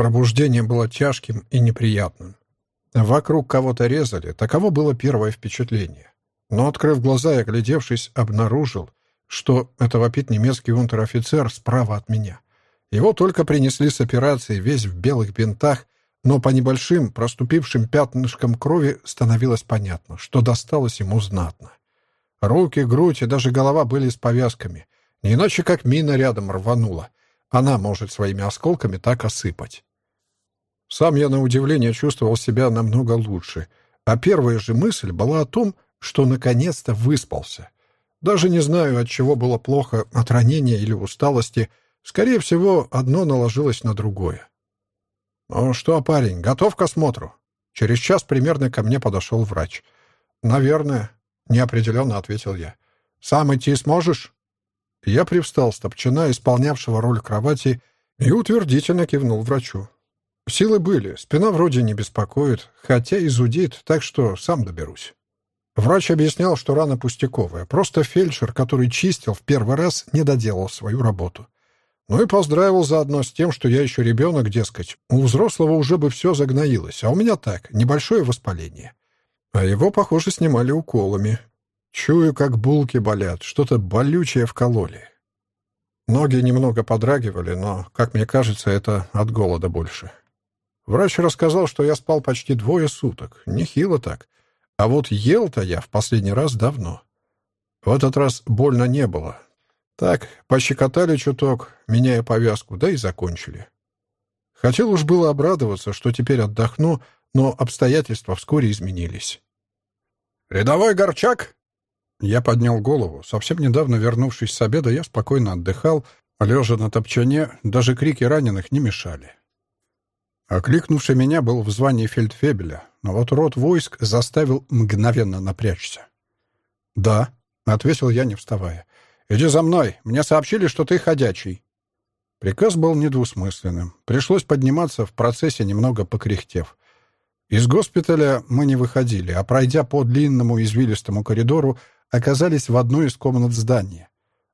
Пробуждение было тяжким и неприятным. Вокруг кого-то резали, таково было первое впечатление. Но, открыв глаза и оглядевшись, обнаружил, что это вопит немецкий унтер-офицер справа от меня. Его только принесли с операции, весь в белых бинтах, но по небольшим, проступившим пятнышкам крови становилось понятно, что досталось ему знатно. Руки, грудь и даже голова были с повязками, не иначе как мина рядом рванула. Она может своими осколками так осыпать. Сам я, на удивление, чувствовал себя намного лучше, а первая же мысль была о том, что наконец-то выспался. Даже не знаю, от чего было плохо, от ранения или усталости. Скорее всего, одно наложилось на другое. «Ну что, парень, готов к осмотру?» Через час примерно ко мне подошел врач. «Наверное», — неопределенно ответил я. «Сам идти сможешь?» Я привстал с топчина, исполнявшего роль кровати, и утвердительно кивнул врачу. Силы были, спина вроде не беспокоит, хотя и зудит, так что сам доберусь. Врач объяснял, что рана пустяковая, просто фельдшер, который чистил в первый раз, не доделал свою работу. Ну и поздравил заодно с тем, что я еще ребенок, дескать. У взрослого уже бы все загноилось, а у меня так, небольшое воспаление. А его, похоже, снимали уколами. Чую, как булки болят, что-то болючее вкололи. Ноги немного подрагивали, но, как мне кажется, это от голода больше. Врач рассказал, что я спал почти двое суток. Нехило так. А вот ел-то я в последний раз давно. В этот раз больно не было. Так, пощекотали чуток, меняя повязку, да и закончили. Хотел уж было обрадоваться, что теперь отдохну, но обстоятельства вскоре изменились. «Рядовой Горчак!» Я поднял голову. Совсем недавно, вернувшись с обеда, я спокойно отдыхал, лежа на топчане, даже крики раненых не мешали. Окликнувший меня был в звании фельдфебеля, но вот рот войск заставил мгновенно напрячься. «Да», — ответил я, не вставая. «Иди за мной. Мне сообщили, что ты ходячий». Приказ был недвусмысленным. Пришлось подниматься в процессе, немного покряхтев. Из госпиталя мы не выходили, а пройдя по длинному извилистому коридору, оказались в одной из комнат здания.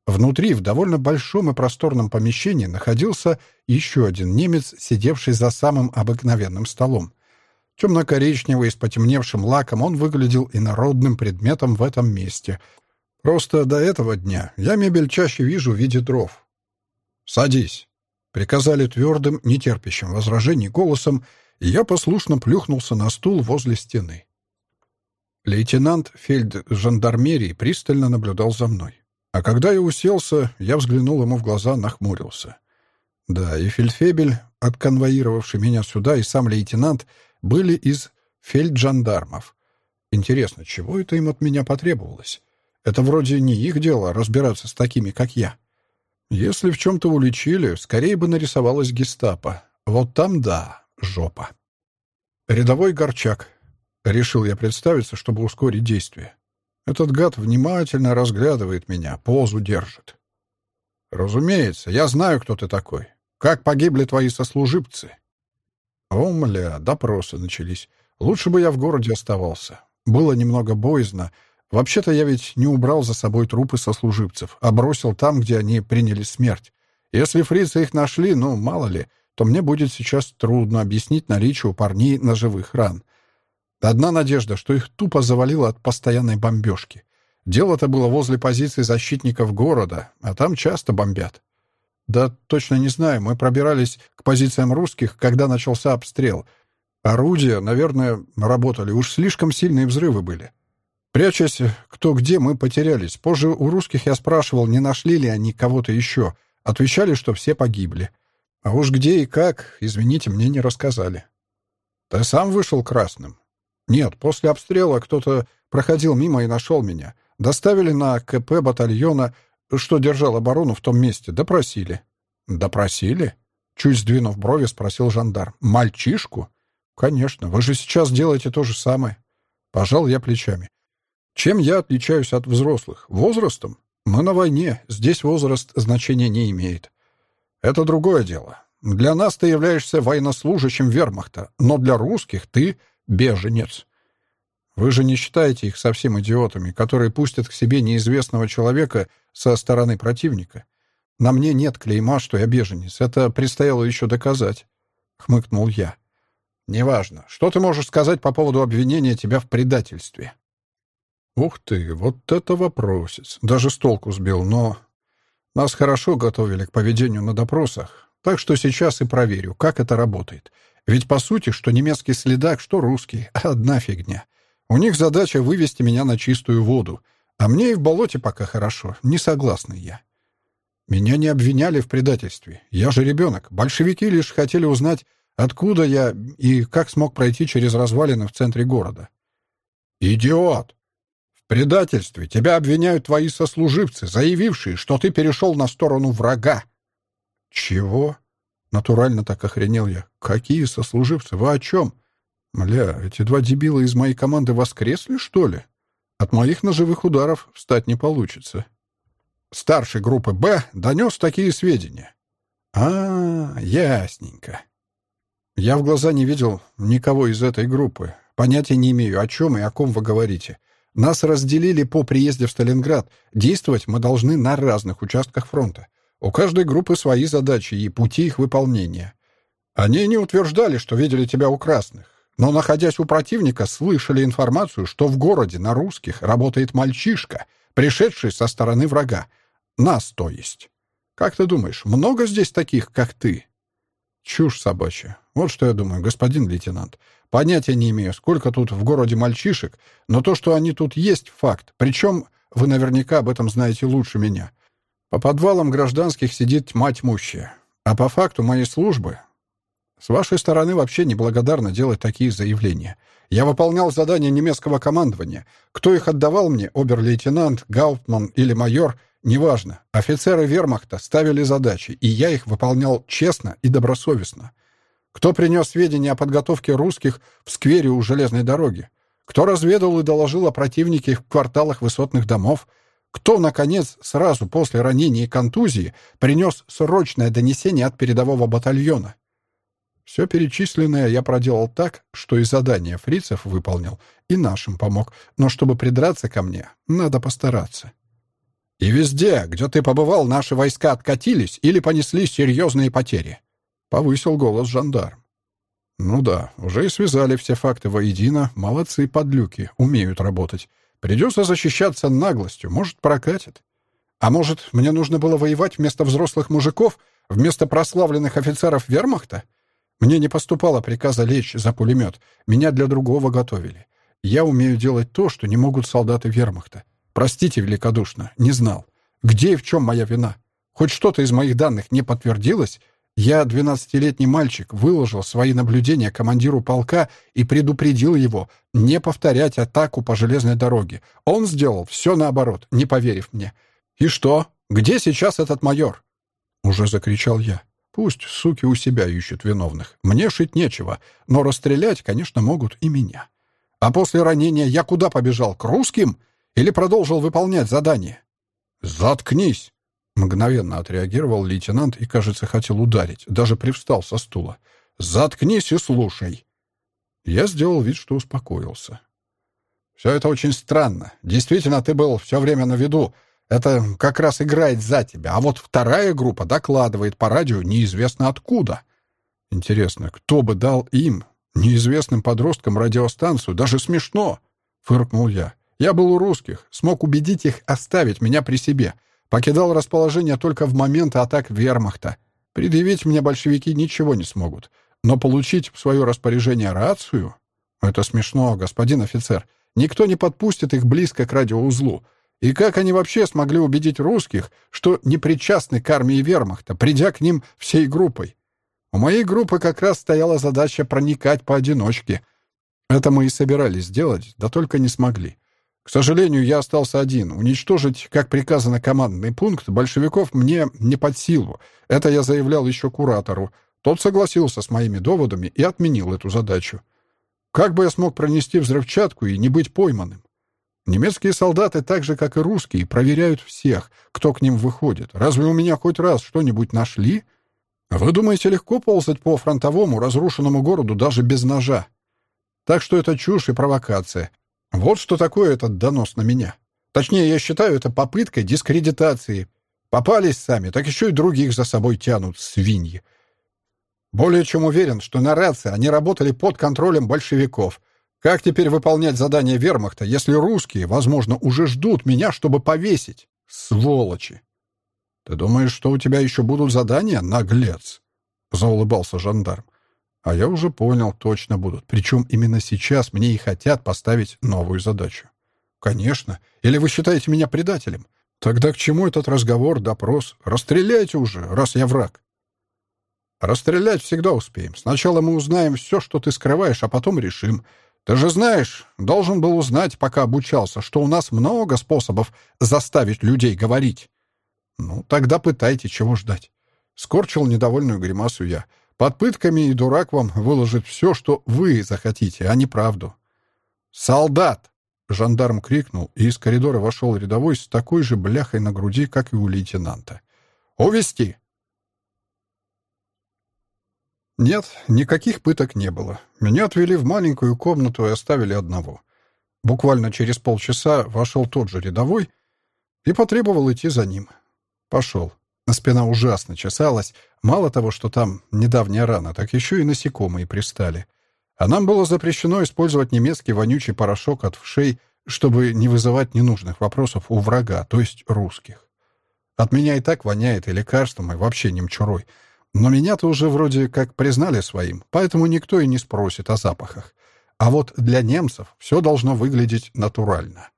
Внутри, в довольно большом и просторном помещении, находился еще один немец, сидевший за самым обыкновенным столом. Темно-коричневый, с потемневшим лаком, он выглядел инородным предметом в этом месте. Просто до этого дня я мебель чаще вижу в виде дров. «Садись», — приказали твердым, нетерпящим возражений голосом, и я послушно плюхнулся на стул возле стены. Лейтенант фельд-жандармерии пристально наблюдал за мной. А когда я уселся, я взглянул ему в глаза, нахмурился. Да, и фельдфебель, отконвоировавший меня сюда, и сам лейтенант были из фельджандармов. Интересно, чего это им от меня потребовалось? Это вроде не их дело разбираться с такими, как я. Если в чем-то уличили, скорее бы нарисовалась гестапо. Вот там да, жопа. Рядовой Горчак, Решил я представиться, чтобы ускорить действие. Этот гад внимательно разглядывает меня, позу держит. «Разумеется, я знаю, кто ты такой. Как погибли твои сослуживцы?» О, мля, допросы начались. Лучше бы я в городе оставался. Было немного боязно. Вообще-то я ведь не убрал за собой трупы сослуживцев, а бросил там, где они приняли смерть. Если фрицы их нашли, ну, мало ли, то мне будет сейчас трудно объяснить наличие у парней ножевых ран. Одна надежда, что их тупо завалило от постоянной бомбежки. Дело-то было возле позиций защитников города, а там часто бомбят. Да точно не знаю, мы пробирались к позициям русских, когда начался обстрел. Орудия, наверное, работали, уж слишком сильные взрывы были. Прячась кто где, мы потерялись. Позже у русских я спрашивал, не нашли ли они кого-то еще. Отвечали, что все погибли. А уж где и как, извините, мне не рассказали. Ты сам вышел красным. Нет, после обстрела кто-то проходил мимо и нашел меня. Доставили на КП батальона, что держал оборону в том месте. Допросили. Допросили? Чуть сдвинув брови, спросил жандарм. Мальчишку? Конечно, вы же сейчас делаете то же самое. Пожал я плечами. Чем я отличаюсь от взрослых? Возрастом? Мы на войне, здесь возраст значения не имеет. Это другое дело. Для нас ты являешься военнослужащим вермахта, но для русских ты беженец. Вы же не считаете их совсем идиотами, которые пустят к себе неизвестного человека со стороны противника? На мне нет клейма, что я беженец. Это предстояло еще доказать. — хмыкнул я. «Неважно. Что ты можешь сказать по поводу обвинения тебя в предательстве?» «Ух ты, вот это вопросец. Даже с толку сбил, но нас хорошо готовили к поведению на допросах, так что сейчас и проверю, как это работает. Ведь, по сути, что немецкий следак, что русский — одна фигня. У них задача вывести меня на чистую воду, а мне и в болоте пока хорошо, не согласный я. Меня не обвиняли в предательстве. Я же ребенок. Большевики лишь хотели узнать, откуда я и как смог пройти через развалины в центре города. «Идиот! В предательстве тебя обвиняют твои сослуживцы, заявившие, что ты перешел на сторону врага». «Чего?» Натурально так охренел я. «Какие сослуживцы? Вы о чем?» «Мля, эти два дебила из моей команды воскресли, что ли? От моих ножевых ударов встать не получится». Старший группы «Б» донес такие сведения. «А, ясненько». Я в глаза не видел никого из этой группы. Понятия не имею, о чем и о ком вы говорите. Нас разделили по приезде в Сталинград. Действовать мы должны на разных участках фронта. У каждой группы свои задачи и пути их выполнения. Они не утверждали, что видели тебя у красных, но, находясь у противника, слышали информацию, что в городе на русских работает мальчишка, пришедший со стороны врага. Нас, то есть. Как ты думаешь, много здесь таких, как ты? Чушь собачья. Вот что я думаю, господин лейтенант. Понятия не имею, сколько тут в городе мальчишек, но то, что они тут есть, факт. Причем вы наверняка об этом знаете лучше меня. По подвалам гражданских сидит тьма тьмущая. А по факту моей службы... С вашей стороны вообще неблагодарно делать такие заявления. Я выполнял задания немецкого командования. Кто их отдавал мне, обер-лейтенант, гауптман или майор, неважно. Офицеры вермахта ставили задачи, и я их выполнял честно и добросовестно. Кто принес сведения о подготовке русских в сквере у железной дороги? Кто разведал и доложил о противнике в кварталах высотных домов? Кто, наконец, сразу после ранения и контузии принес срочное донесение от передового батальона? Все перечисленное я проделал так, что и задание фрицев выполнил, и нашим помог, но чтобы придраться ко мне, надо постараться. И везде, где ты побывал, наши войска откатились или понесли серьезные потери. Повысил голос жандарм. Ну да, уже и связали все факты воедино. Молодцы подлюки, умеют работать. Придется защищаться наглостью, может, прокатит. А может, мне нужно было воевать вместо взрослых мужиков, вместо прославленных офицеров вермахта? Мне не поступало приказа лечь за пулемет. Меня для другого готовили. Я умею делать то, что не могут солдаты вермахта. Простите великодушно, не знал. Где и в чем моя вина? Хоть что-то из моих данных не подтвердилось, я, двенадцатилетний мальчик, выложил свои наблюдения командиру полка и предупредил его не повторять атаку по железной дороге. Он сделал все наоборот, не поверив мне. «И что? Где сейчас этот майор?» Уже закричал я. Пусть суки у себя ищут виновных. Мне шить нечего, но расстрелять, конечно, могут и меня. А после ранения я куда побежал? К русским? Или продолжил выполнять задание? «Заткнись!» Мгновенно отреагировал лейтенант и, кажется, хотел ударить. Даже привстал со стула. «Заткнись и слушай!» Я сделал вид, что успокоился. «Все это очень странно. Действительно, ты был все время на виду. Это как раз играет за тебя. А вот вторая группа докладывает по радио неизвестно откуда. Интересно, кто бы дал им, неизвестным подросткам, радиостанцию? Даже смешно!» — фыркнул я. «Я был у русских, смог убедить их оставить меня при себе». Покидал расположение только в момент атак вермахта. Предъявить мне большевики ничего не смогут. Но получить в свое распоряжение рацию? Это смешно, господин офицер. Никто не подпустит их близко к радиоузлу. И как они вообще смогли убедить русских, что не причастны к армии вермахта, придя к ним всей группой? У моей группы как раз стояла задача проникать поодиночке. Это мы и собирались сделать, да только не смогли. К сожалению, я остался один. Уничтожить, как приказано, командный пункт большевиков мне не под силу. Это я заявлял еще куратору. Тот согласился с моими доводами и отменил эту задачу. Как бы я смог пронести взрывчатку и не быть пойманным? Немецкие солдаты, так же, как и русские, проверяют всех, кто к ним выходит. Разве у меня хоть раз что-нибудь нашли? Вы думаете, легко ползать по фронтовому, разрушенному городу даже без ножа? Так что это чушь и провокация. Вот что такое этот донос на меня. Точнее, я считаю это попыткой дискредитации. Попались сами, так еще и других за собой тянут, свиньи. Более чем уверен, что на рации они работали под контролем большевиков. Как теперь выполнять задание вермахта, если русские, возможно, уже ждут меня, чтобы повесить? Сволочи! Ты думаешь, что у тебя еще будут задания, наглец? Заулыбался жандарм. А я уже понял, точно будут. Причем именно сейчас мне и хотят поставить новую задачу. Конечно. Или вы считаете меня предателем? Тогда к чему этот разговор, допрос? Расстреляйте уже, раз я враг. Расстрелять всегда успеем. Сначала мы узнаем все, что ты скрываешь, а потом решим. Ты же знаешь, должен был узнать, пока обучался, что у нас много способов заставить людей говорить. Ну, тогда пытайте, чего ждать. Скорчил недовольную гримасу я. Под пытками и дурак вам выложит все, что вы захотите, а не правду. «Солдат!» — жандарм крикнул, и из коридора вошел рядовой с такой же бляхой на груди, как и у лейтенанта. «Увести!» Нет, никаких пыток не было. Меня отвели в маленькую комнату и оставили одного. Буквально через полчаса вошел тот же рядовой и потребовал идти за ним. Пошел. Спина ужасно чесалась. Мало того, что там недавняя рана, так еще и насекомые пристали. А нам было запрещено использовать немецкий вонючий порошок от вшей, чтобы не вызывать ненужных вопросов у врага, то есть русских. От меня и так воняет и лекарством, и вообще немчурой. Но меня-то уже вроде как признали своим, поэтому никто и не спросит о запахах. А вот для немцев все должно выглядеть натурально.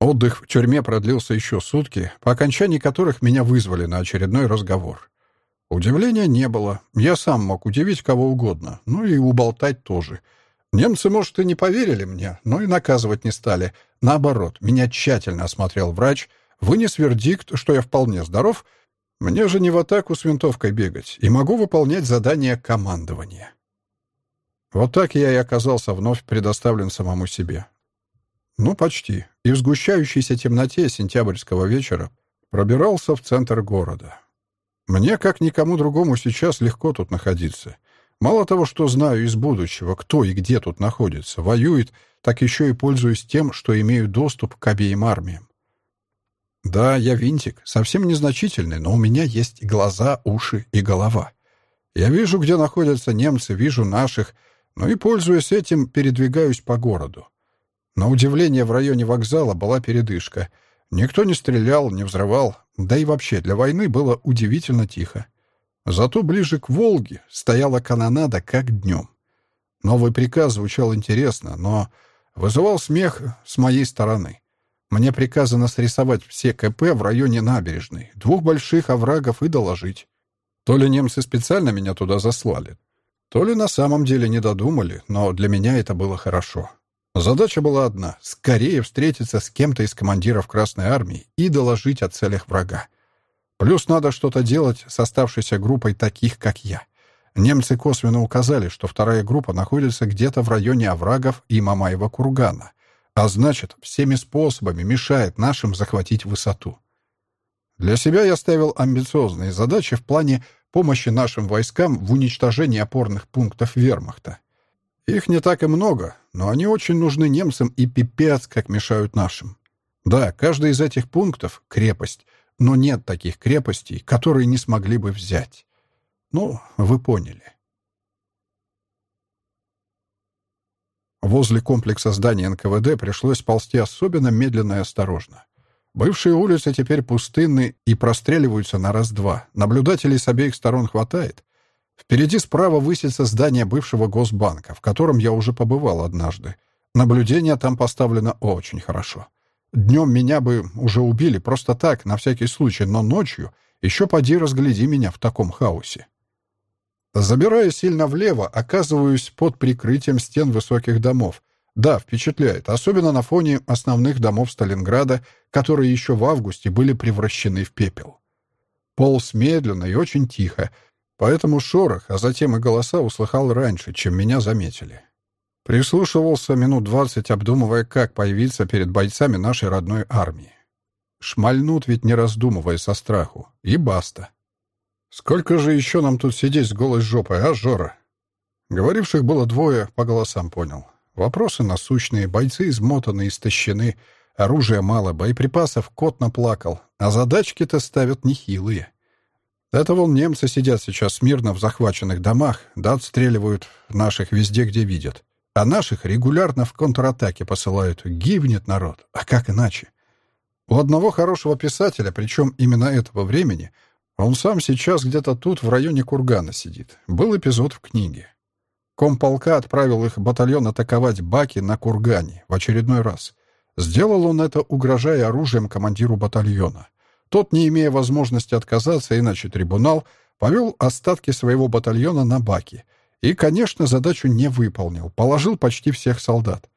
Отдых в тюрьме продлился еще сутки, по окончании которых меня вызвали на очередной разговор. Удивления не было. Я сам мог удивить кого угодно, ну и уболтать тоже. Немцы, может, и не поверили мне, но и наказывать не стали. Наоборот, меня тщательно осмотрел врач, вынес вердикт, что я вполне здоров мне же не в атаку с винтовкой бегать, и могу выполнять задания командования. Вот так я и оказался вновь предоставлен самому себе. Ну, почти. И в сгущающейся темноте сентябрьского вечера пробирался в центр города. Мне, как никому другому, сейчас легко тут находиться. Мало того, что знаю из будущего, кто и где тут находится, воюет, так еще и пользуюсь тем, что имею доступ к обеим армиям. Да, я винтик, совсем незначительный, но у меня есть глаза, уши и голова. Я вижу, где находятся немцы, вижу наших, ну и, пользуясь этим, передвигаюсь по городу. На удивление, в районе вокзала была передышка. Никто не стрелял, не взрывал, да и вообще для войны было удивительно тихо. Зато ближе к Волге стояла канонада, как днем. Новый приказ звучал интересно, но вызывал смех с моей стороны. Мне приказано срисовать все КП в районе набережной, двух больших оврагов и доложить. То ли немцы специально меня туда заслали, то ли на самом деле не додумали, но для меня это было хорошо. Задача была одна — скорее встретиться с кем-то из командиров Красной Армии и доложить о целях врага. Плюс надо что-то делать с оставшейся группой таких, как я. Немцы косвенно указали, что вторая группа находится где-то в районе оврагов и Мамаева кургана а значит, всеми способами мешает нашим захватить высоту. Для себя я ставил амбициозные задачи в плане помощи нашим войскам в уничтожении опорных пунктов вермахта. Их не так и много, но они очень нужны немцам и пипец, как мешают нашим. Да, каждый из этих пунктов — крепость, но нет таких крепостей, которые не смогли бы взять. Ну, вы поняли. Возле комплекса зданий НКВД пришлось ползти особенно медленно и осторожно. Бывшие улицы теперь пустынны и простреливаются на раз-два. Наблюдателей с обеих сторон хватает. Впереди справа высится здание бывшего Госбанка, в котором я уже побывал однажды. Наблюдение там поставлено очень хорошо. Днем меня бы уже убили просто так, на всякий случай, но ночью еще поди разгляди меня в таком хаосе. Забирая сильно влево, оказываюсь под прикрытием стен высоких домов. Да, впечатляет, особенно на фоне основных домов Сталинграда, которые еще в августе были превращены в пепел. Полз медленно и очень тихо, поэтому шорох, а затем и голоса услыхал раньше, чем меня заметили. Прислушивался минут двадцать, обдумывая, как появиться перед бойцами нашей родной армии. Шмальнут ведь не раздумывая со страху. И баста. «Сколько же еще нам тут сидеть с голой жопой, а, Жора?» Говоривших было двое, по голосам понял. Вопросы насущные, бойцы измотаны, истощены, оружия мало, боеприпасов кот наплакал, а задачки-то ставят нехилые. Это вон немцы сидят сейчас смирно в захваченных домах, да отстреливают наших везде, где видят. А наших регулярно в контратаке посылают. Гибнет народ. А как иначе? У одного хорошего писателя, причем именно этого времени, он сам сейчас где-то тут, в районе Кургана сидит. Был эпизод в книге. Комполка отправил их батальон атаковать Баки на Кургане в очередной раз. Сделал он это, угрожая оружием командиру батальона. Тот, не имея возможности отказаться, иначе трибунал, повел остатки своего батальона на Баки. И, конечно, задачу не выполнил, положил почти всех солдат.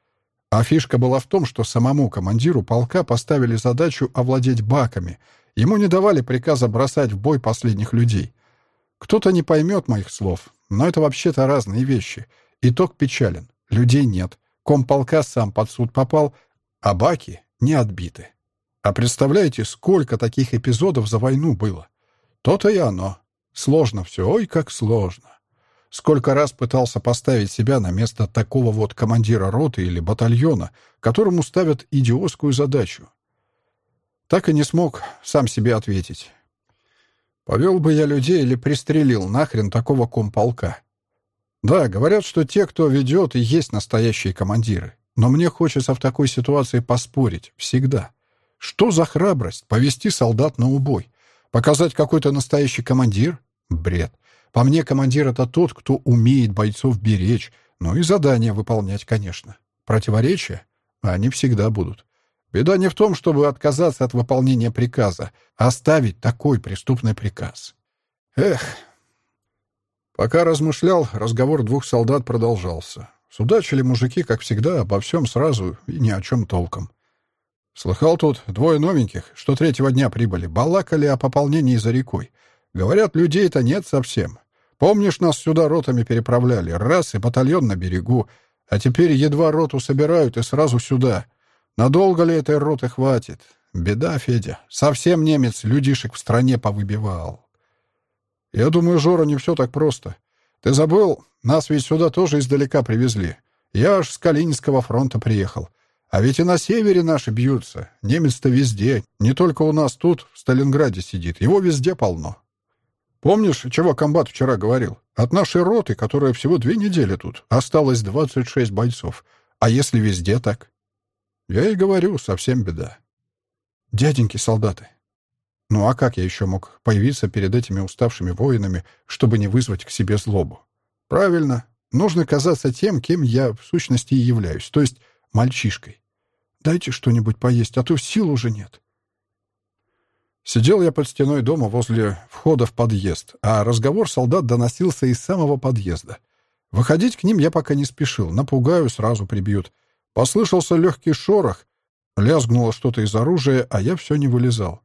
А фишка была в том, что самому командиру полка поставили задачу овладеть баками. Ему не давали приказа бросать в бой последних людей. Кто-то не поймет моих слов, но это вообще-то разные вещи. Итог печален. Людей нет. Комполка сам под суд попал, а баки не отбиты. А представляете, сколько таких эпизодов за войну было? То-то и оно. Сложно все, ой, как сложно. Сколько раз пытался поставить себя на место такого вот командира роты или батальона, которому ставят идиотскую задачу. Так и не смог сам себе ответить. Повел бы я людей или пристрелил нахрен такого комполка. Да, говорят, что те, кто ведет, и есть настоящие командиры. Но мне хочется в такой ситуации поспорить. Всегда. Что за храбрость повести солдат на убой? Показать какой-то настоящий командир? Бред. По мне, командир — это тот, кто умеет бойцов беречь, ну и задания выполнять, конечно. Противоречия? Они всегда будут. Беда не в том, чтобы отказаться от выполнения приказа, а оставить такой преступный приказ. Эх. Пока размышлял, разговор двух солдат продолжался. Судачили мужики, как всегда, обо всем сразу и ни о чем толком. Слыхал тут двое новеньких, что третьего дня прибыли, балакали о пополнении за рекой. Говорят, людей-то нет совсем. Помнишь, нас сюда ротами переправляли, раз и батальон на берегу, а теперь едва роту собирают и сразу сюда — Надолго ли этой роты хватит? Беда, Федя. Совсем немец людишек в стране повыбивал. Я думаю, Жора, не все так просто. Ты забыл, нас ведь сюда тоже издалека привезли. Я аж с Калининского фронта приехал. А ведь и на севере наши бьются. Немец-то везде. Не только у нас тут, в Сталинграде сидит. Его везде полно. Помнишь, чего комбат вчера говорил? От нашей роты, которая всего две недели тут, осталось 26 бойцов. А если везде так? Я и говорю, совсем беда. Дяденьки солдаты. Ну а как я еще мог появиться перед этими уставшими воинами, чтобы не вызвать к себе злобу? Правильно. Нужно казаться тем, кем я в сущности и являюсь, то есть мальчишкой. Дайте что-нибудь поесть, а то сил уже нет. Сидел я под стеной дома возле входа в подъезд, а разговор солдат доносился из самого подъезда. Выходить к ним я пока не спешил, напугаю, сразу прибьют. Послышался легкий шорох, лязгнуло что-то из оружия, а я все не вылезал.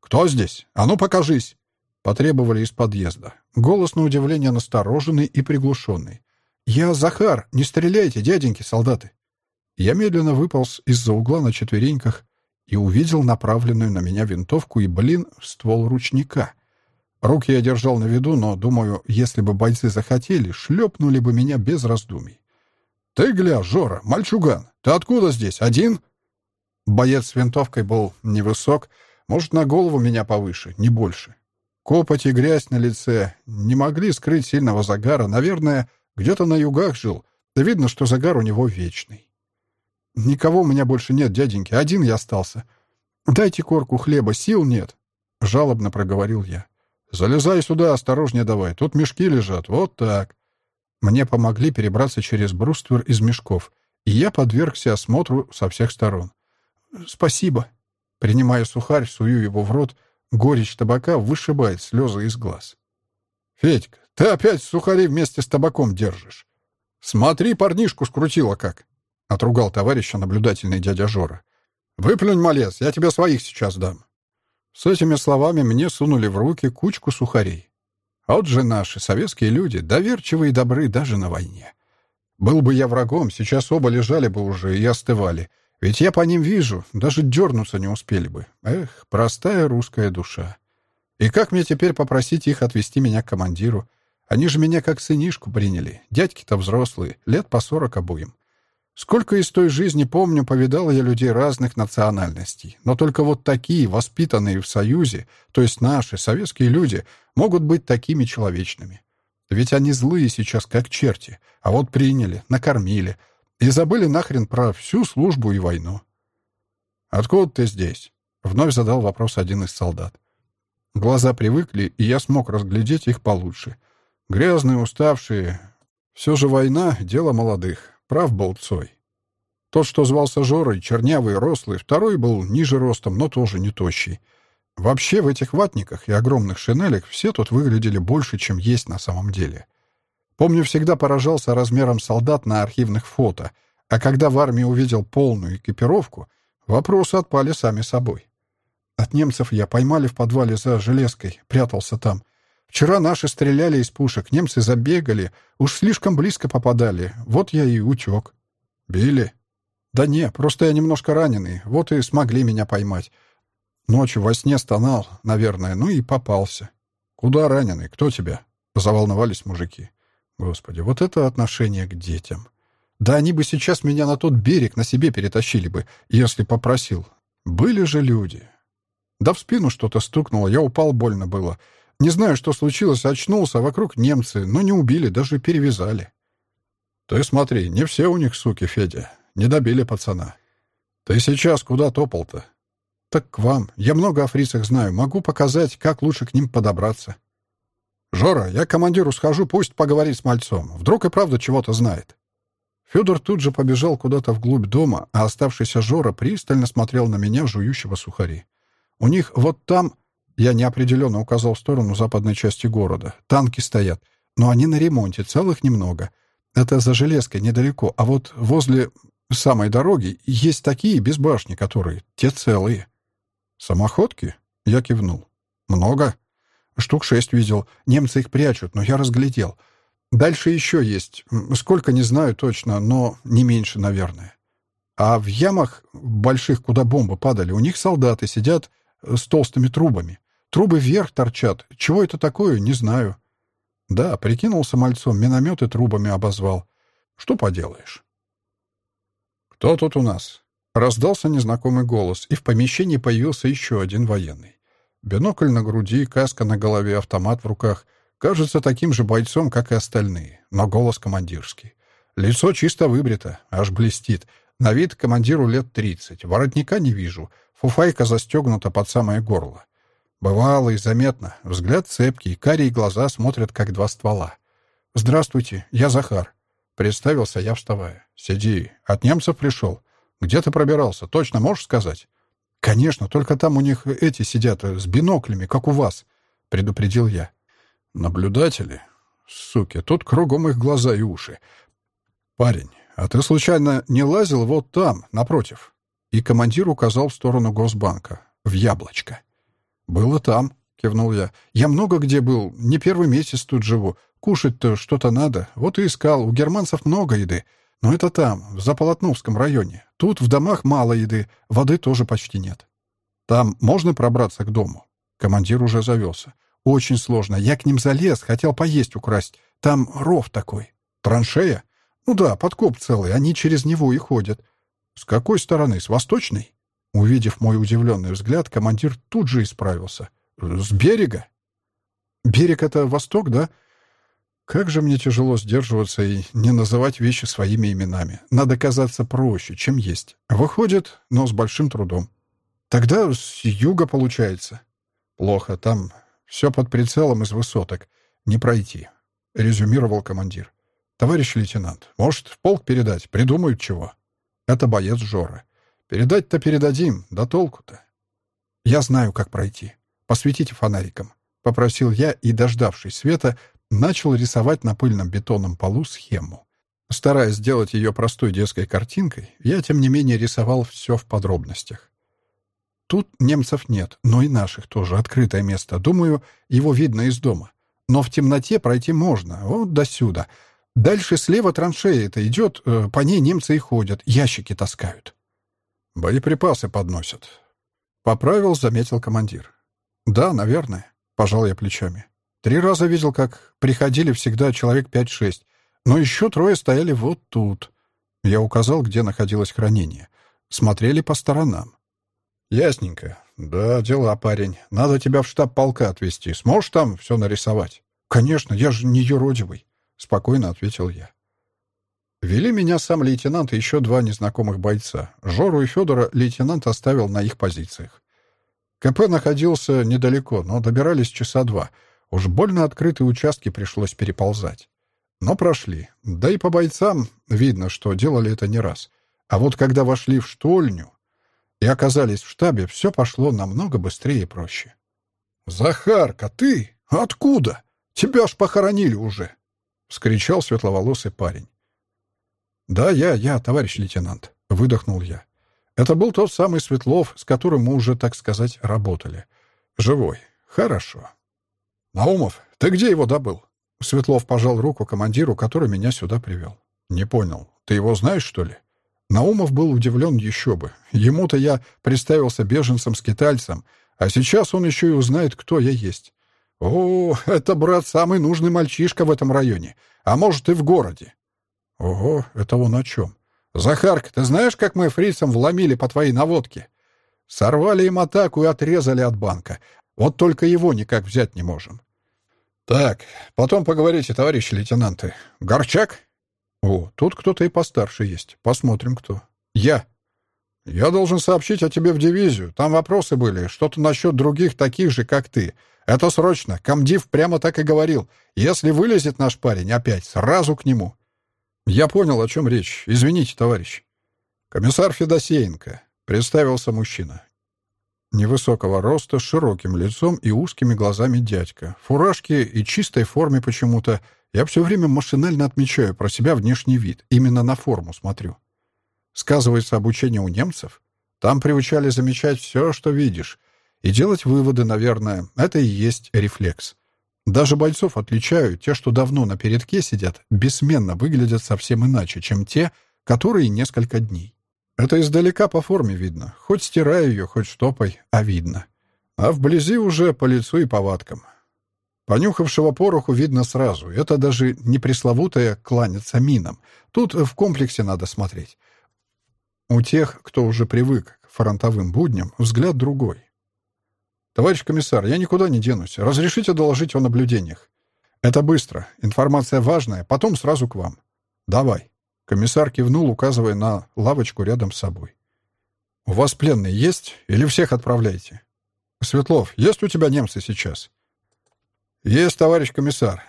«Кто здесь? А ну, покажись!» Потребовали из подъезда. Голос, на удивление, настороженный и приглушенный. «Я Захар! Не стреляйте, дяденьки, солдаты!» Я медленно выполз из-за угла на четвереньках и увидел направленную на меня винтовку и, блин, ствол ручника. Руки я держал на виду, но, думаю, если бы бойцы захотели, шлепнули бы меня без раздумий. «Ты гля, Жора, мальчуган, ты откуда здесь, один?» Боец с винтовкой был невысок, может, на голову меня повыше, не больше. Копоть и грязь на лице не могли скрыть сильного загара. Наверное, где-то на югах жил. Да видно, что загар у него вечный. «Никого у меня больше нет, дяденьки. Один я остался. Дайте корку хлеба, сил нет», — жалобно проговорил я. «Залезай сюда, осторожнее давай. Тут мешки лежат. Вот так». Мне помогли перебраться через бруствер из мешков, и я подвергся осмотру со всех сторон. «Спасибо». Принимая сухарь, сую его в рот, горечь табака вышибает слезы из глаз. «Федька, ты опять сухари вместе с табаком держишь. Смотри, парнишку скрутило как!» — отругал товарища наблюдательный дядя Жора. «Выплюнь, малец, я тебе своих сейчас дам». С этими словами мне сунули в руки кучку сухарей. А вот же наши, советские люди, доверчивые и добры даже на войне. Был бы я врагом, сейчас оба лежали бы уже и остывали. Ведь я по ним вижу, даже дернуться не успели бы. Эх, простая русская душа. И как мне теперь попросить их отвезти меня к командиру? Они же меня как сынишку приняли. Дядьки-то взрослые, лет по сорок обоим. Сколько из той жизни помню, повидал я людей разных национальностей. Но только вот такие, воспитанные в Союзе, то есть наши, советские люди, могут быть такими человечными. Ведь они злые сейчас, как черти. А вот приняли, накормили. И забыли нахрен про всю службу и войну. «Откуда ты здесь?» — вновь задал вопрос один из солдат. Глаза привыкли, и я смог разглядеть их получше. Грязные, уставшие. Все же война — дело молодых. Прав был Цой. Тот, что звался Жорой, чернявый, рослый, второй был ниже ростом, но тоже не тощий. Вообще в этих ватниках и огромных шинелях все тут выглядели больше, чем есть на самом деле. Помню, всегда поражался размером солдат на архивных фото, а когда в армии увидел полную экипировку, вопросы отпали сами собой. От немцев я поймали в подвале за железкой, прятался там — Вчера наши стреляли из пушек, немцы забегали, уж слишком близко попадали. Вот я и утек. Били? Да не, просто я немножко раненый, вот и смогли меня поймать. Ночью во сне стонал, наверное, ну и попался. Куда раненый? Кто тебя? Заволновались мужики. Господи, вот это отношение к детям. Да они бы сейчас меня на тот берег на себе перетащили бы, если попросил. Были же люди. Да в спину что-то стукнуло, я упал, больно было. Не знаю, что случилось, очнулся, а вокруг немцы, но не убили, даже перевязали. Ты смотри, не все у них суки, Федя. Не добили пацана. Ты сейчас куда топал-то? Так к вам. Я много о фрицах знаю. Могу показать, как лучше к ним подобраться. Жора, я к командиру схожу, пусть поговорит с мальцом. Вдруг и правда чего-то знает. Федор тут же побежал куда-то вглубь дома, а оставшийся Жора пристально смотрел на меня, жующего сухари. У них вот там я неопределенно указал в сторону западной части города. Танки стоят, но они на ремонте, целых немного. Это за железкой недалеко, а вот возле самой дороги есть такие без башни, которые те целые. Самоходки? Я кивнул. Много? Штук шесть видел. Немцы их прячут, но я разглядел. Дальше еще есть. Сколько, не знаю точно, но не меньше, наверное. А в ямах больших, куда бомбы падали, у них солдаты сидят с толстыми трубами. Трубы вверх торчат. Чего это такое, не знаю. Да, прикинулся мальцом, минометы трубами обозвал. Что поделаешь? «Кто тут у нас?» Раздался незнакомый голос, и в помещении появился еще один военный. Бинокль на груди, каска на голове, автомат в руках. Кажется таким же бойцом, как и остальные, но голос командирский. Лицо чисто выбрито, аж блестит. На вид командиру лет тридцать. Воротника не вижу. Фуфайка застегнута под самое горло. Бывало и заметно. Взгляд цепкий, карие глаза смотрят, как два ствола. «Здравствуйте, я Захар». Представился я, вставая. «Сиди. От немцев пришел. Где ты пробирался? Точно можешь сказать?» «Конечно, только там у них эти сидят с биноклями, как у вас», — предупредил я. «Наблюдатели? Суки, тут кругом их глаза и уши. Парень, а ты случайно не лазил вот там, напротив?» И командир указал в сторону Госбанка, в яблочко. «Было там», — кивнул я. «Я много где был, не первый месяц тут живу. Кушать-то что-то надо. Вот и искал. У германцев много еды. Но это там, в Заполотновском районе. Тут в домах мало еды, воды тоже почти нет. Там можно пробраться к дому?» Командир уже завелся. «Очень сложно. Я к ним залез, хотел поесть украсть. Там ров такой. Траншея? Ну да, подкоп целый, они через него и ходят. С какой стороны? С восточной?» Увидев мой удивленный взгляд, командир тут же исправился. «С берега?» «Берег — это восток, да?» Как же мне тяжело сдерживаться и не называть вещи своими именами. Надо казаться проще, чем есть. Выходит, но с большим трудом. Тогда с юга получается. Плохо, там все под прицелом из высоток. Не пройти, — резюмировал командир. Товарищ лейтенант, может, в полк передать? Придумают чего. Это боец Жора. Передать-то передадим, да толку-то. Я знаю, как пройти. Посветите фонариком. Попросил я и, дождавшись света, начал рисовать на пыльном бетонном полу схему. Стараясь сделать ее простой детской картинкой, я, тем не менее, рисовал все в подробностях. Тут немцев нет, но и наших тоже. Открытое место. Думаю, его видно из дома. Но в темноте пройти можно. Вот до сюда. Дальше слева траншея это идет, э, по ней немцы и ходят, ящики таскают. «Боеприпасы подносят». «Поправил», — заметил командир. «Да, наверное», — пожал я плечами. «Три раза видел, как приходили всегда человек пять-шесть, но еще трое стояли вот тут». Я указал, где находилось хранение. Смотрели по сторонам. «Ясненько. Да, дела, парень. Надо тебя в штаб полка отвезти. Сможешь там все нарисовать?» «Конечно, я же не юродивый», — спокойно ответил я. Вели меня сам лейтенант и еще два незнакомых бойца. Жору и Федора лейтенант оставил на их позициях. КП находился недалеко, но добирались часа два. Уж больно открытые участки пришлось переползать. Но прошли. Да и по бойцам видно, что делали это не раз. А вот когда вошли в штольню и оказались в штабе, все пошло намного быстрее и проще. «Захарка, ты? Откуда? Тебя ж похоронили уже!» — вскричал светловолосый парень. «Да, я, я, товарищ лейтенант», — выдохнул я. Это был тот самый Светлов, с которым мы уже, так сказать, работали. Живой. Хорошо. «Наумов, ты где его добыл?» Светлов пожал руку командиру, который меня сюда привел. «Не понял. Ты его знаешь, что ли?» Наумов был удивлен еще бы. Ему-то я представился беженцем-скитальцем, а сейчас он еще и узнает, кто я есть. «О, это, брат, самый нужный мальчишка в этом районе, а может и в городе». «Ого, это он о чем?» «Захарка, ты знаешь, как мы фрицам вломили по твоей наводке? Сорвали им атаку и отрезали от банка. Вот только его никак взять не можем». «Так, потом поговорите, товарищи лейтенанты. Горчак?» «О, тут кто-то и постарше есть. Посмотрим, кто». «Я». «Я должен сообщить о тебе в дивизию. Там вопросы были. Что-то насчет других таких же, как ты. Это срочно. Комдив прямо так и говорил. Если вылезет наш парень опять, сразу к нему». «Я понял, о чем речь. Извините, товарищ». «Комиссар Федосеенко», — представился мужчина. Невысокого роста, с широким лицом и узкими глазами дядька. Фуражки и чистой форме почему-то. Я все время машинально отмечаю про себя внешний вид. Именно на форму смотрю. Сказывается обучение у немцев. Там приучали замечать все, что видишь. И делать выводы, наверное, это и есть рефлекс. Даже бойцов отличаю, те, что давно на передке сидят, бессменно выглядят совсем иначе, чем те, которые несколько дней. Это издалека по форме видно. Хоть стирай ее, хоть штопай, а видно. А вблизи уже по лицу и повадкам. Понюхавшего пороху видно сразу. Это даже не пресловутое кланяться минам. Тут в комплексе надо смотреть. У тех, кто уже привык к фронтовым будням, взгляд другой. «Товарищ комиссар, я никуда не денусь. Разрешите доложить о наблюдениях?» «Это быстро. Информация важная. Потом сразу к вам». «Давай». Комиссар кивнул, указывая на лавочку рядом с собой. «У вас пленные есть? Или всех отправляете?» «Светлов, есть у тебя немцы сейчас?» «Есть, товарищ комиссар.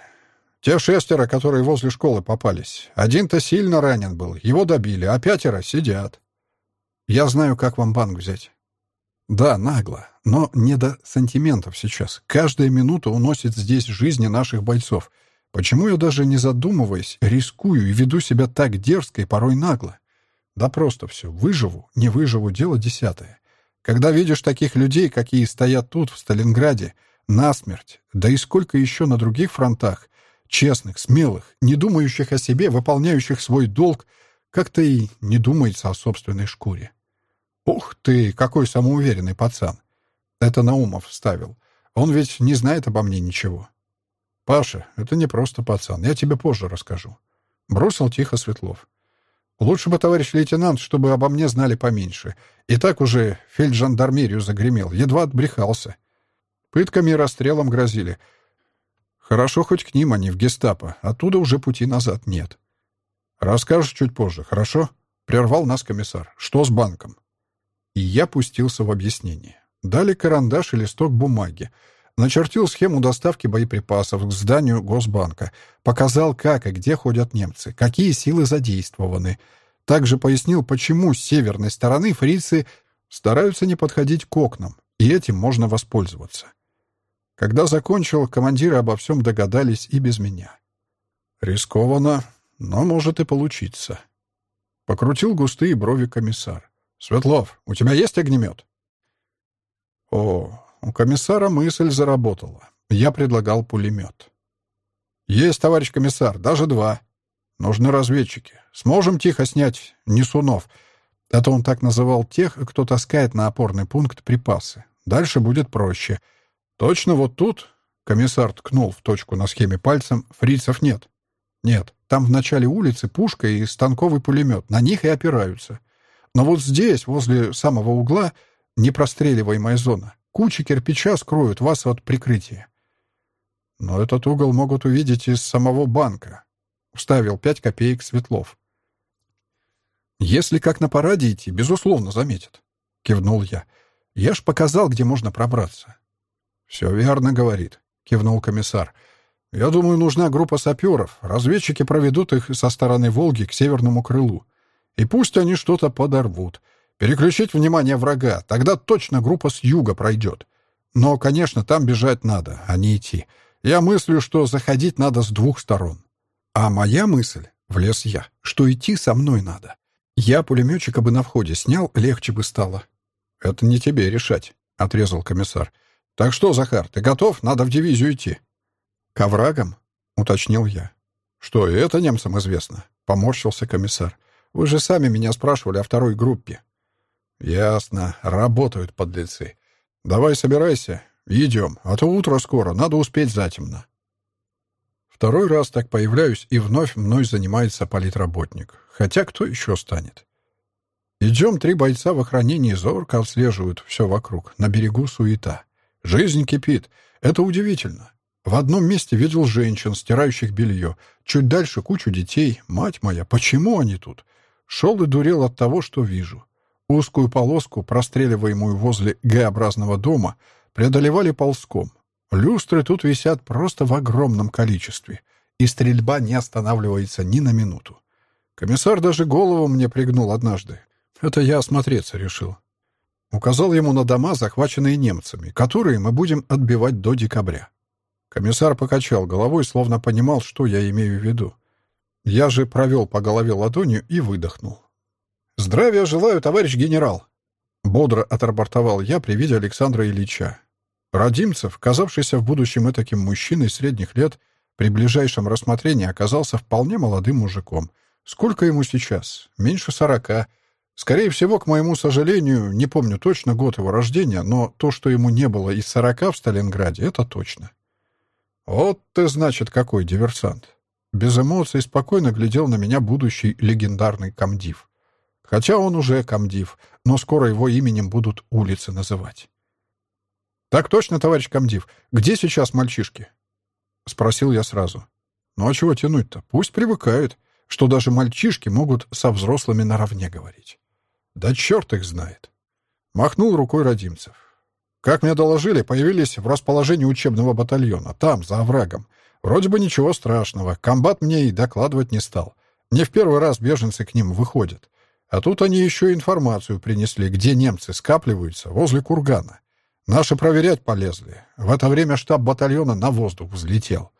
Те шестеро, которые возле школы попались. Один-то сильно ранен был, его добили, а пятеро сидят. Я знаю, как вам банк взять. Да, нагло, но не до сантиментов сейчас. Каждая минута уносит здесь жизни наших бойцов. Почему я даже не задумываясь, рискую и веду себя так дерзко и порой нагло? Да просто все. Выживу, не выживу, дело десятое. Когда видишь таких людей, какие стоят тут, в Сталинграде, насмерть, да и сколько еще на других фронтах, честных, смелых, не думающих о себе, выполняющих свой долг, как-то и не думается о собственной шкуре. «Ух ты, какой самоуверенный пацан!» Это Наумов вставил. «Он ведь не знает обо мне ничего». «Паша, это не просто пацан. Я тебе позже расскажу». Бросил тихо Светлов. «Лучше бы, товарищ лейтенант, чтобы обо мне знали поменьше. И так уже фельджандармерию загремел, едва отбрехался. Пытками и расстрелом грозили. Хорошо хоть к ним, а не в гестапо. Оттуда уже пути назад нет». «Расскажешь чуть позже, хорошо?» — прервал нас комиссар. «Что с банком?» И я пустился в объяснение. Дали карандаш и листок бумаги. Начертил схему доставки боеприпасов к зданию Госбанка. Показал, как и где ходят немцы, какие силы задействованы. Также пояснил, почему с северной стороны фрицы стараются не подходить к окнам, и этим можно воспользоваться. Когда закончил, командиры обо всем догадались и без меня. Рискованно, но может и получиться. Покрутил густые брови комиссар. «Светлов, у тебя есть огнемет?» О, у комиссара мысль заработала. Я предлагал пулемет. «Есть, товарищ комиссар, даже два. Нужны разведчики. Сможем тихо снять несунов. Это он так называл тех, кто таскает на опорный пункт припасы. Дальше будет проще. Точно вот тут...» Комиссар ткнул в точку на схеме пальцем. «Фрицев нет». Нет, там в начале улицы пушка и станковый пулемет. На них и опираются. Но вот здесь, возле самого угла, непростреливаемая зона. Кучи кирпича скроют вас от прикрытия. Но этот угол могут увидеть из самого банка. Вставил пять копеек Светлов. Если как на параде идти, безусловно, заметят. Кивнул я. Я ж показал, где можно пробраться. Все верно говорит, кивнул комиссар. Я думаю, нужна группа саперов. Разведчики проведут их со стороны Волги к северному крылу. И пусть они что-то подорвут. Переключить внимание врага. Тогда точно группа с юга пройдет. Но, конечно, там бежать надо, а не идти. Я мыслю, что заходить надо с двух сторон. А моя мысль, влез я, что идти со мной надо. Я пулеметчика бы на входе снял, легче бы стало. Это не тебе решать, отрезал комиссар. Так что, Захар, ты готов? Надо в дивизию идти. К оврагам? уточнил я. Что, это немцам известно? Поморщился комиссар. Вы же сами меня спрашивали о второй группе. Ясно. Работают подлецы. Давай собирайся. Идем. А то утро скоро. Надо успеть затемно. Второй раз так появляюсь, и вновь мной занимается политработник. Хотя кто еще станет? Идем, три бойца в охранении зорко отслеживают все вокруг. На берегу суета. Жизнь кипит. Это удивительно. В одном месте видел женщин, стирающих белье. Чуть дальше кучу детей. Мать моя, почему они тут? Шел и дурел от того, что вижу. Узкую полоску, простреливаемую возле Г-образного дома, преодолевали ползком. Люстры тут висят просто в огромном количестве, и стрельба не останавливается ни на минуту. Комиссар даже голову мне пригнул однажды. Это я осмотреться решил. Указал ему на дома, захваченные немцами, которые мы будем отбивать до декабря. Комиссар покачал головой, словно понимал, что я имею в виду. Я же провел по голове ладонью и выдохнул. «Здравия желаю, товарищ генерал!» Бодро отрапортовал я при виде Александра Ильича. Родимцев, казавшийся в будущем этаким мужчиной средних лет, при ближайшем рассмотрении оказался вполне молодым мужиком. Сколько ему сейчас? Меньше сорока. Скорее всего, к моему сожалению, не помню точно год его рождения, но то, что ему не было и сорока в Сталинграде, это точно. Вот ты, значит, какой диверсант. Без эмоций спокойно глядел на меня будущий легендарный комдив. Хотя он уже комдив, но скоро его именем будут улицы называть. «Так точно, товарищ комдив. Где сейчас мальчишки?» Спросил я сразу. «Ну а чего тянуть-то? Пусть привыкают, что даже мальчишки могут со взрослыми наравне говорить». «Да черт их знает!» Махнул рукой Родимцев. «Как мне доложили, появились в расположении учебного батальона, там, за оврагом. Вроде бы ничего страшного. Комбат мне и докладывать не стал. Не в первый раз беженцы к ним выходят. А тут они еще информацию принесли, где немцы скапливаются, возле кургана. Наши проверять полезли. В это время штаб батальона на воздух взлетел.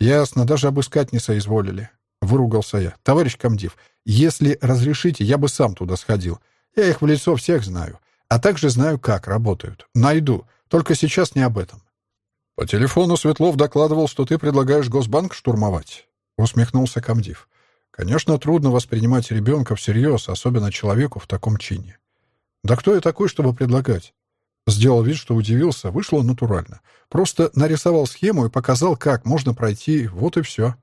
Ясно, даже обыскать не соизволили. Выругался я. Товарищ комдив, если разрешите, я бы сам туда сходил. Я их в лицо всех знаю. А также знаю, как работают. Найду. Только сейчас не об этом. По телефону Светлов докладывал, что ты предлагаешь Госбанк штурмовать. Усмехнулся комдив. Конечно, трудно воспринимать ребенка всерьез, особенно человеку в таком чине. Да кто я такой, чтобы предлагать? Сделал вид, что удивился, вышло натурально. Просто нарисовал схему и показал, как можно пройти, вот и все.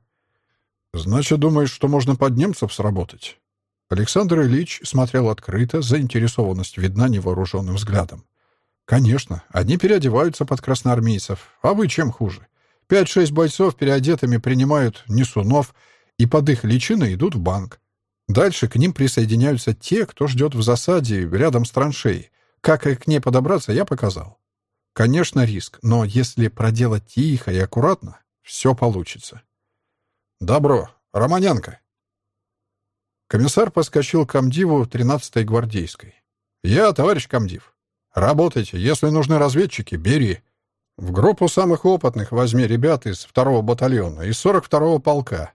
«Значит, думаешь, что можно под немцев сработать?» Александр Ильич смотрел открыто, заинтересованность видна невооруженным взглядом. «Конечно, одни переодеваются под красноармейцев, а вы чем хуже? Пять-шесть бойцов переодетыми принимают несунов и под их личиной идут в банк. Дальше к ним присоединяются те, кто ждет в засаде рядом с траншеей, как к ней подобраться, я показал. Конечно, риск, но если проделать тихо и аккуратно, все получится. Добро. Романянка. Комиссар поскочил к комдиву 13-й гвардейской. «Я, товарищ комдив. Работайте. Если нужны разведчики, бери. В группу самых опытных возьми ребят из второго батальона, из 42-го полка.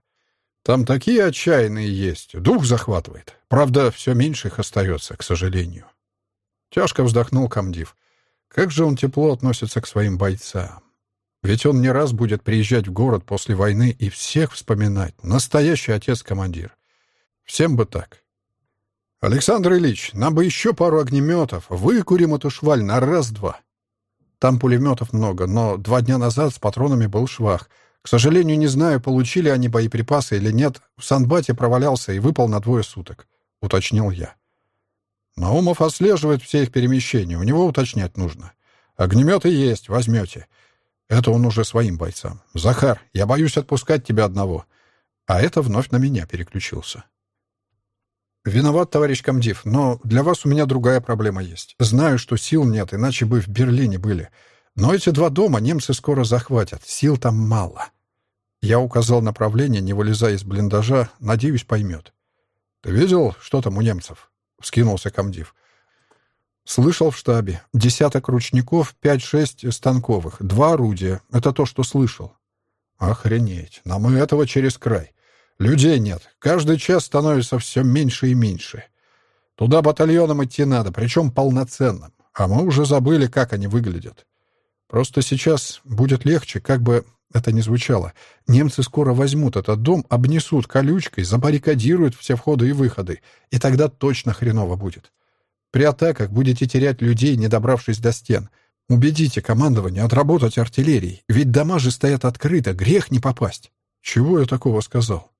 Там такие отчаянные есть, дух захватывает. Правда, все меньше их остается, к сожалению. Тяжко вздохнул комдив. Как же он тепло относится к своим бойцам. Ведь он не раз будет приезжать в город после войны и всех вспоминать. Настоящий отец-командир. Всем бы так. «Александр Ильич, нам бы еще пару огнеметов. Выкурим эту шваль на раз-два». Там пулеметов много, но два дня назад с патронами был швах. К сожалению, не знаю, получили они боеприпасы или нет. В Санбате провалялся и выпал на двое суток», — уточнил я. Наумов отслеживает все их перемещения, у него уточнять нужно. Огнеметы есть, возьмете. Это он уже своим бойцам. Захар, я боюсь отпускать тебя одного. А это вновь на меня переключился. «Виноват, товарищ комдив, но для вас у меня другая проблема есть. Знаю, что сил нет, иначе бы в Берлине были. Но эти два дома немцы скоро захватят. Сил там мало». Я указал направление, не вылезая из блиндажа. Надеюсь, поймет. «Ты видел, что там у немцев?» — вскинулся комдив. «Слышал в штабе. Десяток ручников, пять-шесть станковых, два орудия. Это то, что слышал». «Охренеть! Нам и этого через край. Людей нет. Каждый час становится все меньше и меньше. Туда батальоном идти надо, причем полноценным. А мы уже забыли, как они выглядят. Просто сейчас будет легче, как бы это ни звучало. Немцы скоро возьмут этот дом, обнесут колючкой, забаррикадируют все входы и выходы, и тогда точно хреново будет. При атаках будете терять людей, не добравшись до стен. Убедите командование отработать артиллерией, ведь дома же стоят открыто, грех не попасть. Чего я такого сказал?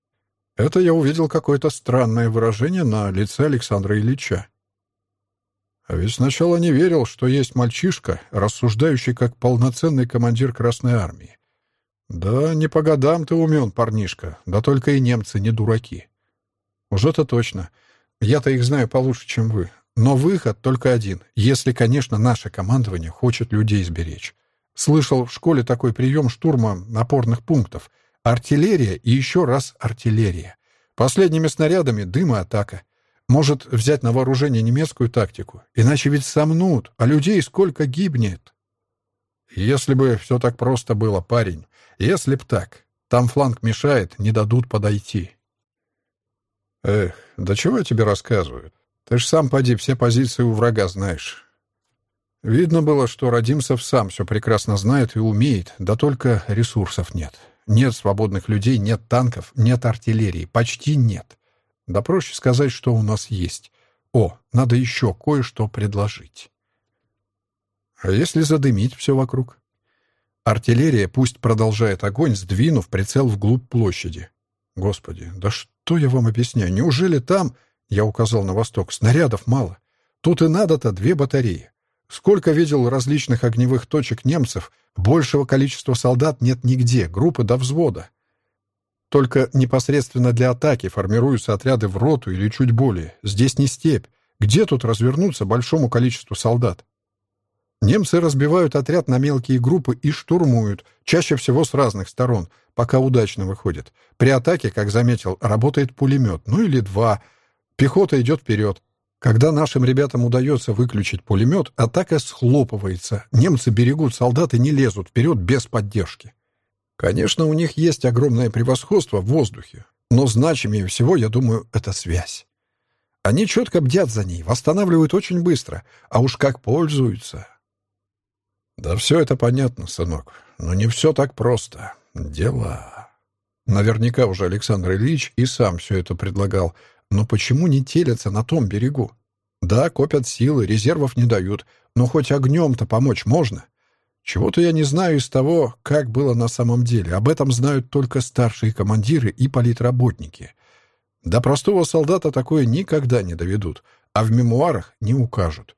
Это я увидел какое-то странное выражение на лице Александра Ильича. А ведь сначала не верил, что есть мальчишка, рассуждающий как полноценный командир Красной Армии. Да, не по годам ты умен, парнишка, да только и немцы не дураки. Уже-то точно. Я-то их знаю получше, чем вы. Но выход только один, если, конечно, наше командование хочет людей сберечь. Слышал в школе такой прием штурма опорных пунктов. Артиллерия и еще раз артиллерия. Последними снарядами дым и атака. Может взять на вооружение немецкую тактику. Иначе ведь сомнут, а людей сколько гибнет. Если бы все так просто было, парень, если б так. Там фланг мешает, не дадут подойти. Эх, да чего я тебе рассказываю? Ты ж сам поди, все позиции у врага знаешь. Видно было, что Родимцев сам все прекрасно знает и умеет, да только ресурсов нет. Нет свободных людей, нет танков, нет артиллерии, почти нет. Да проще сказать, что у нас есть. О, надо еще кое-что предложить. А если задымить все вокруг? Артиллерия пусть продолжает огонь, сдвинув прицел вглубь площади. Господи, да что я вам объясняю? Неужели там, я указал на восток, снарядов мало? Тут и надо-то две батареи. Сколько видел различных огневых точек немцев, большего количества солдат нет нигде, группы до взвода. Только непосредственно для атаки формируются отряды в роту или чуть более. Здесь не степь. Где тут развернуться большому количеству солдат? Немцы разбивают отряд на мелкие группы и штурмуют, чаще всего с разных сторон, пока удачно выходит. При атаке, как заметил, работает пулемет, ну или два. Пехота идет вперед. Когда нашим ребятам удается выключить пулемет, атака схлопывается. Немцы берегут солдат и не лезут вперед без поддержки. Конечно, у них есть огромное превосходство в воздухе, но значимее всего, я думаю, это связь. Они четко бдят за ней, восстанавливают очень быстро, а уж как пользуются. «Да все это понятно, сынок, но не все так просто. Дела...» Наверняка уже Александр Ильич и сам все это предлагал. Но почему не телятся на том берегу? Да, копят силы, резервов не дают, но хоть огнем-то помочь можно. Чего-то я не знаю из того, как было на самом деле. Об этом знают только старшие командиры и политработники. До простого солдата такое никогда не доведут, а в мемуарах не укажут.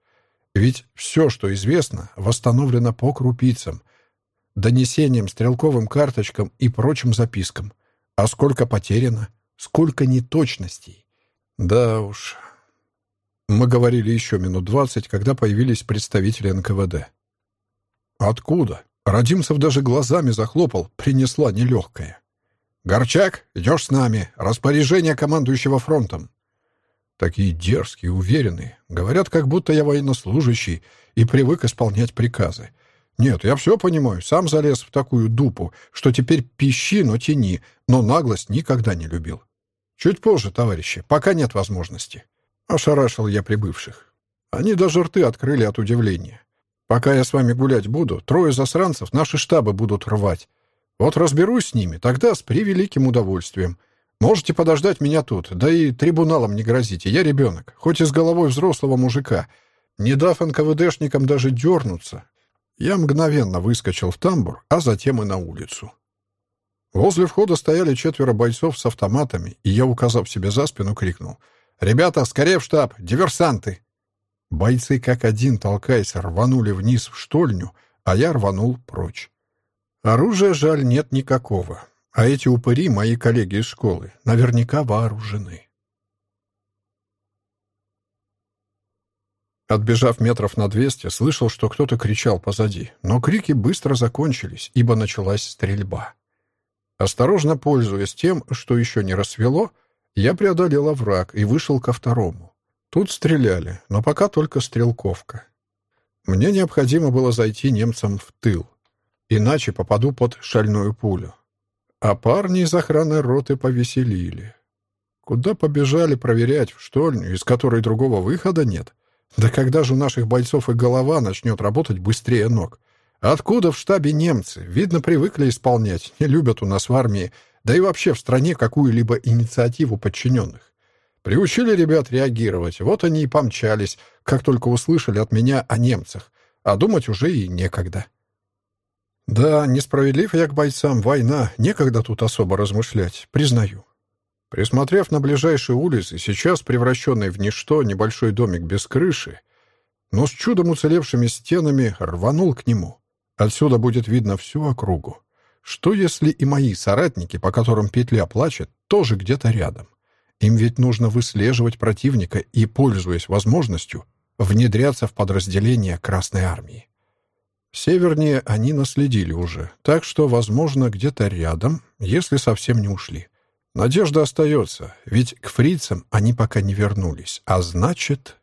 Ведь все, что известно, восстановлено по крупицам, донесениям, стрелковым карточкам и прочим запискам. А сколько потеряно, сколько неточностей. Да уж. Мы говорили еще минут двадцать, когда появились представители НКВД. Откуда? Родимцев даже глазами захлопал, принесла нелегкая. «Горчак, идешь с нами. Распоряжение командующего фронтом». Такие дерзкие, уверенные. Говорят, как будто я военнослужащий и привык исполнять приказы. Нет, я все понимаю. Сам залез в такую дупу, что теперь пищи, но тяни, но наглость никогда не любил. Чуть позже, товарищи, пока нет возможности. Ошарашил я прибывших. Они даже рты открыли от удивления. Пока я с вами гулять буду, трое засранцев наши штабы будут рвать. Вот разберусь с ними, тогда с превеликим удовольствием. Можете подождать меня тут, да и трибуналом не грозите, я ребенок, хоть и с головой взрослого мужика. Не дав НКВДшникам даже дернуться, я мгновенно выскочил в тамбур, а затем и на улицу. Возле входа стояли четверо бойцов с автоматами, и я, указав себе за спину, крикнул. «Ребята, скорее в штаб! Диверсанты!» Бойцы как один, толкаясь, рванули вниз в штольню, а я рванул прочь. Оружия, жаль, нет никакого. А эти упыри, мои коллеги из школы, наверняка вооружены. Отбежав метров на двести, слышал, что кто-то кричал позади, но крики быстро закончились, ибо началась стрельба. Осторожно пользуясь тем, что еще не рассвело, я преодолел овраг и вышел ко второму. Тут стреляли, но пока только стрелковка. Мне необходимо было зайти немцам в тыл, иначе попаду под шальную пулю. А парни из охраны роты повеселили. Куда побежали проверять в штольню, из которой другого выхода нет? Да когда же у наших бойцов и голова начнет работать быстрее ног? Откуда в штабе немцы? Видно, привыкли исполнять, не любят у нас в армии, да и вообще в стране какую-либо инициативу подчиненных. Приучили ребят реагировать, вот они и помчались, как только услышали от меня о немцах, а думать уже и некогда. Да, несправедлив я к бойцам, война, некогда тут особо размышлять, признаю. Присмотрев на ближайшие улицы, сейчас превращенный в ничто небольшой домик без крыши, но с чудом уцелевшими стенами рванул к нему. Отсюда будет видно всю округу. Что если и мои соратники, по которым петля плачет, тоже где-то рядом? Им ведь нужно выслеживать противника и, пользуясь возможностью, внедряться в подразделение Красной Армии. Севернее они наследили уже, так что, возможно, где-то рядом, если совсем не ушли. Надежда остается, ведь к фрицам они пока не вернулись, а значит...